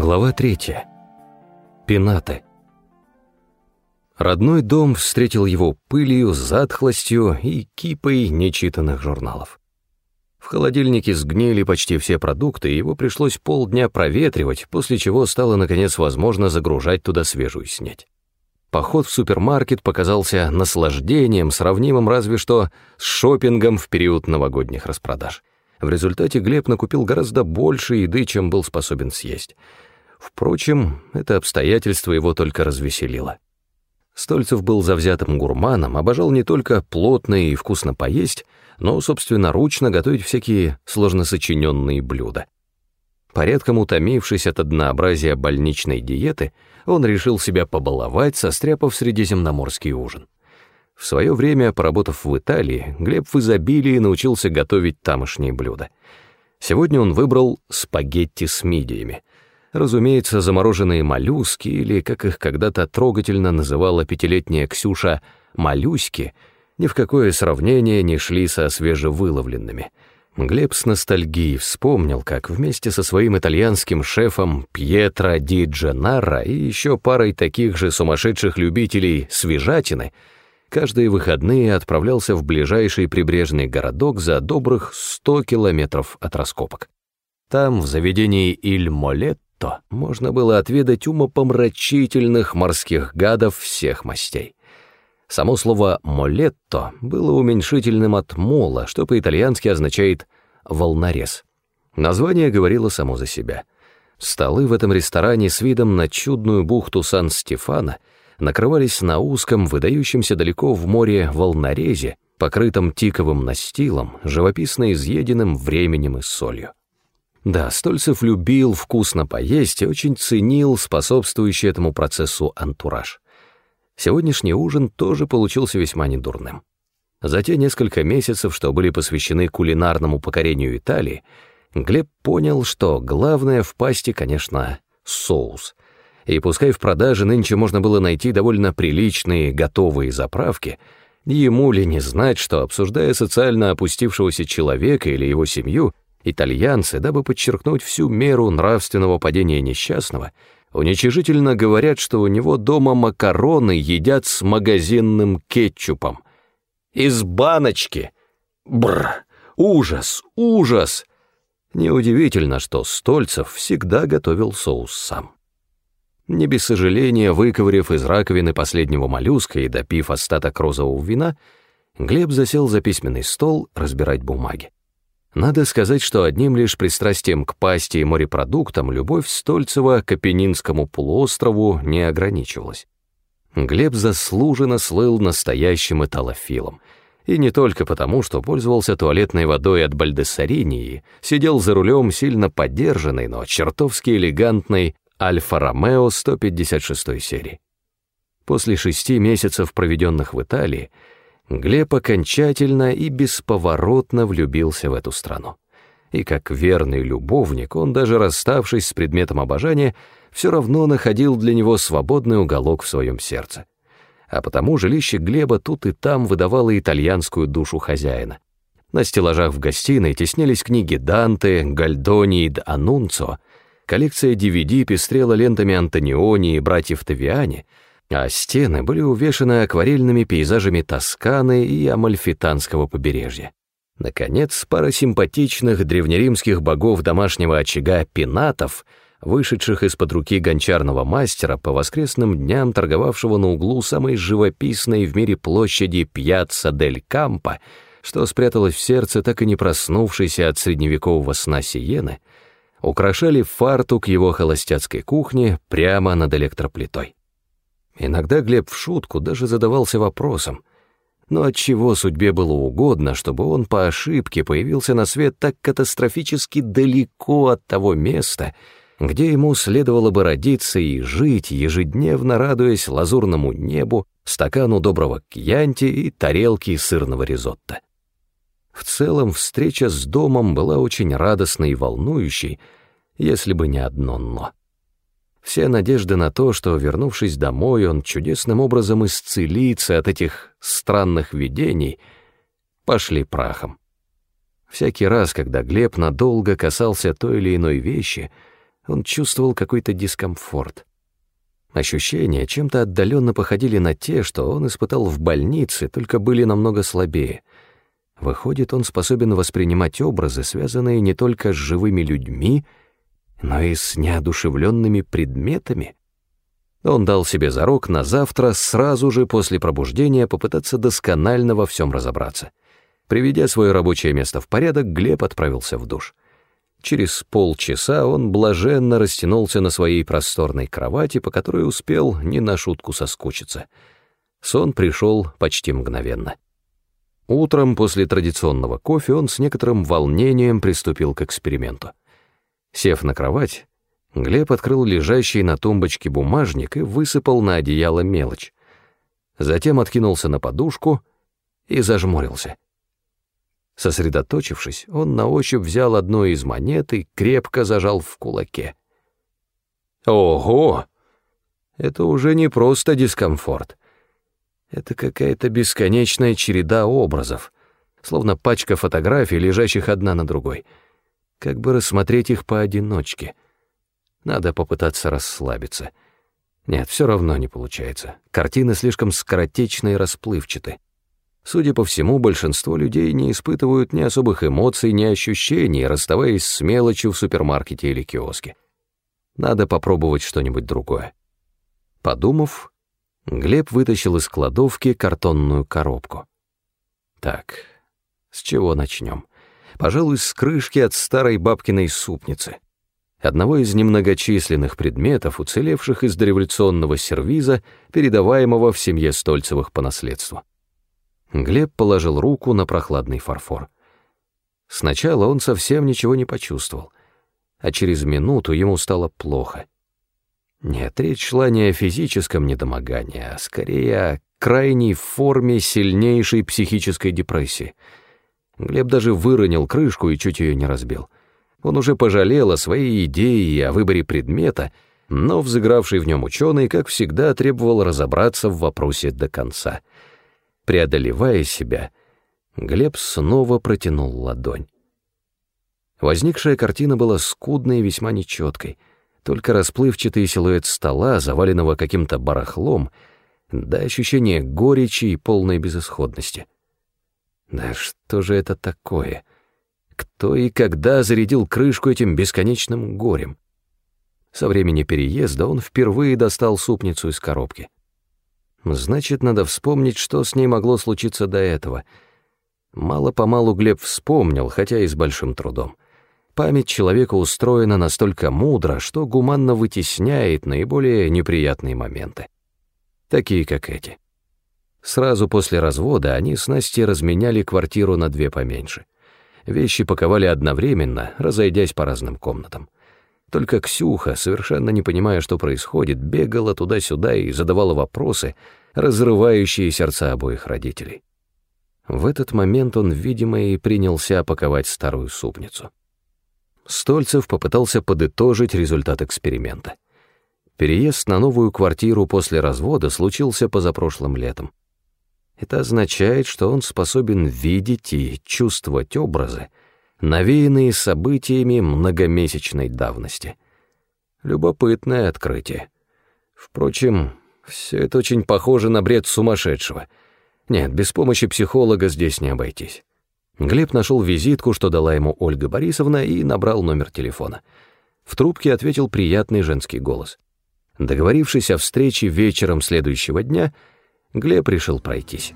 Глава третья. Пенаты. Родной дом встретил его пылью, затхлостью и кипой нечитанных журналов. В холодильнике сгнили почти все продукты, и его пришлось полдня проветривать, после чего стало, наконец, возможно загружать туда свежую снеть. Поход в супермаркет показался наслаждением, сравнимым разве что с шопингом в период новогодних распродаж. В результате Глеб накупил гораздо больше еды, чем был способен съесть. Впрочем, это обстоятельство его только развеселило. Стольцев был завзятым гурманом, обожал не только плотно и вкусно поесть, но собственноручно готовить всякие сложно сочиненные блюда. Порядком утомившись от однообразия больничной диеты, он решил себя побаловать, состряпав средиземноморский ужин. В свое время, поработав в Италии, Глеб в изобилии научился готовить тамошние блюда. Сегодня он выбрал спагетти с мидиями — Разумеется, замороженные моллюски, или, как их когда-то трогательно называла пятилетняя Ксюша, моллюски, ни в какое сравнение не шли со свежевыловленными. Глеб с ностальгией вспомнил, как вместе со своим итальянским шефом Пьетро Ди Дженаро и еще парой таких же сумасшедших любителей свежатины каждые выходные отправлялся в ближайший прибрежный городок за добрых 100 километров от раскопок. Там, в заведении Иль Молет, то можно было отведать умопомрачительных морских гадов всех мастей. Само слово «молетто» было уменьшительным от «мола», что по-итальянски означает «волнорез». Название говорило само за себя. Столы в этом ресторане с видом на чудную бухту Сан-Стефано накрывались на узком, выдающемся далеко в море волнорезе, покрытом тиковым настилом, живописно изъеденным временем и солью. Да, Стольцев любил вкусно поесть и очень ценил способствующий этому процессу антураж. Сегодняшний ужин тоже получился весьма недурным. За те несколько месяцев, что были посвящены кулинарному покорению Италии, Глеб понял, что главное в пасте, конечно, соус. И пускай в продаже нынче можно было найти довольно приличные готовые заправки, ему ли не знать, что, обсуждая социально опустившегося человека или его семью, Итальянцы, дабы подчеркнуть всю меру нравственного падения несчастного, уничижительно говорят, что у него дома макароны едят с магазинным кетчупом. Из баночки! Бр! Ужас! Ужас! Неудивительно, что Стольцев всегда готовил соус сам. Не без сожаления, выковырив из раковины последнего моллюска и допив остаток розового вина, Глеб засел за письменный стол разбирать бумаги. Надо сказать, что одним лишь пристрастием к пасти и морепродуктам любовь Стольцева к Апеннинскому полуострову не ограничивалась. Глеб заслуженно слыл настоящим эталофилом. И не только потому, что пользовался туалетной водой от Бальдессарини сидел за рулем сильно подержанной, но чертовски элегантной Альфа-Ромео 156 серии. После шести месяцев, проведенных в Италии, Глеб окончательно и бесповоротно влюбился в эту страну. И как верный любовник, он даже расставшись с предметом обожания, все равно находил для него свободный уголок в своем сердце. А потому жилище Глеба тут и там выдавало итальянскую душу хозяина. На стеллажах в гостиной теснились книги Данте, Гальдони и Анунцо, коллекция DVD пестрела лентами Антониони и братьев Тавиани — а стены были увешаны акварельными пейзажами Тосканы и Амальфитанского побережья. Наконец, пара симпатичных древнеримских богов домашнего очага пенатов, вышедших из-под руки гончарного мастера по воскресным дням торговавшего на углу самой живописной в мире площади Пьяцца дель Кампо, что спряталось в сердце так и не проснувшейся от средневекового сна Сиены, украшали фартук его холостяцкой кухни прямо над электроплитой. Иногда Глеб в шутку даже задавался вопросом, но отчего судьбе было угодно, чтобы он по ошибке появился на свет так катастрофически далеко от того места, где ему следовало бы родиться и жить, ежедневно радуясь лазурному небу, стакану доброго кьянти и тарелке сырного ризотто. В целом встреча с домом была очень радостной и волнующей, если бы не одно «но». Все надежды на то, что, вернувшись домой, он чудесным образом исцелится от этих странных видений, пошли прахом. Всякий раз, когда Глеб надолго касался той или иной вещи, он чувствовал какой-то дискомфорт. Ощущения чем-то отдаленно походили на те, что он испытал в больнице, только были намного слабее. Выходит, он способен воспринимать образы, связанные не только с живыми людьми, но и с неодушевленными предметами. Он дал себе зарок на завтра, сразу же после пробуждения, попытаться досконально во всем разобраться. Приведя свое рабочее место в порядок, Глеб отправился в душ. Через полчаса он блаженно растянулся на своей просторной кровати, по которой успел не на шутку соскучиться. Сон пришел почти мгновенно. Утром после традиционного кофе он с некоторым волнением приступил к эксперименту. Сев на кровать, Глеб открыл лежащий на тумбочке бумажник и высыпал на одеяло мелочь. Затем откинулся на подушку и зажмурился. Сосредоточившись, он на ощупь взял одну из монет и крепко зажал в кулаке. Ого! Это уже не просто дискомфорт. Это какая-то бесконечная череда образов, словно пачка фотографий, лежащих одна на другой. Как бы рассмотреть их поодиночке. Надо попытаться расслабиться. Нет, все равно не получается. Картины слишком скоротечны и расплывчаты. Судя по всему, большинство людей не испытывают ни особых эмоций, ни ощущений, расставаясь с мелочью в супермаркете или киоске. Надо попробовать что-нибудь другое. Подумав, Глеб вытащил из кладовки картонную коробку. Так, с чего начнем? Пожалуй, с крышки от старой бабкиной супницы. Одного из немногочисленных предметов, уцелевших из дореволюционного сервиза, передаваемого в семье Стольцевых по наследству. Глеб положил руку на прохладный фарфор. Сначала он совсем ничего не почувствовал, а через минуту ему стало плохо. Нет, речь шла не о физическом недомогании, а скорее о крайней форме сильнейшей психической депрессии. Глеб даже выронил крышку и чуть ее не разбил. Он уже пожалел о своей идее и о выборе предмета, но взыгравший в нем ученый, как всегда, требовал разобраться в вопросе до конца — Преодолевая себя, Глеб снова протянул ладонь. Возникшая картина была скудной и весьма нечеткой. Только расплывчатый силуэт стола, заваленного каким-то барахлом, да ощущение горечи и полной безысходности. Да что же это такое? Кто и когда зарядил крышку этим бесконечным горем? Со времени переезда он впервые достал супницу из коробки. Значит, надо вспомнить, что с ней могло случиться до этого. Мало-помалу Глеб вспомнил, хотя и с большим трудом. Память человека устроена настолько мудро, что гуманно вытесняет наиболее неприятные моменты. Такие, как эти. Сразу после развода они с Настей разменяли квартиру на две поменьше. Вещи паковали одновременно, разойдясь по разным комнатам. Только Ксюха, совершенно не понимая, что происходит, бегала туда-сюда и задавала вопросы, разрывающие сердца обоих родителей. В этот момент он, видимо, и принялся опаковать старую супницу. Стольцев попытался подытожить результат эксперимента. Переезд на новую квартиру после развода случился позапрошлым летом. Это означает, что он способен видеть и чувствовать образы, навеянные событиями многомесячной давности. Любопытное открытие. Впрочем, все это очень похоже на бред сумасшедшего. Нет, без помощи психолога здесь не обойтись. Глеб нашел визитку, что дала ему Ольга Борисовна, и набрал номер телефона. В трубке ответил приятный женский голос. Договорившись о встрече вечером следующего дня, Глеб решил пройтись.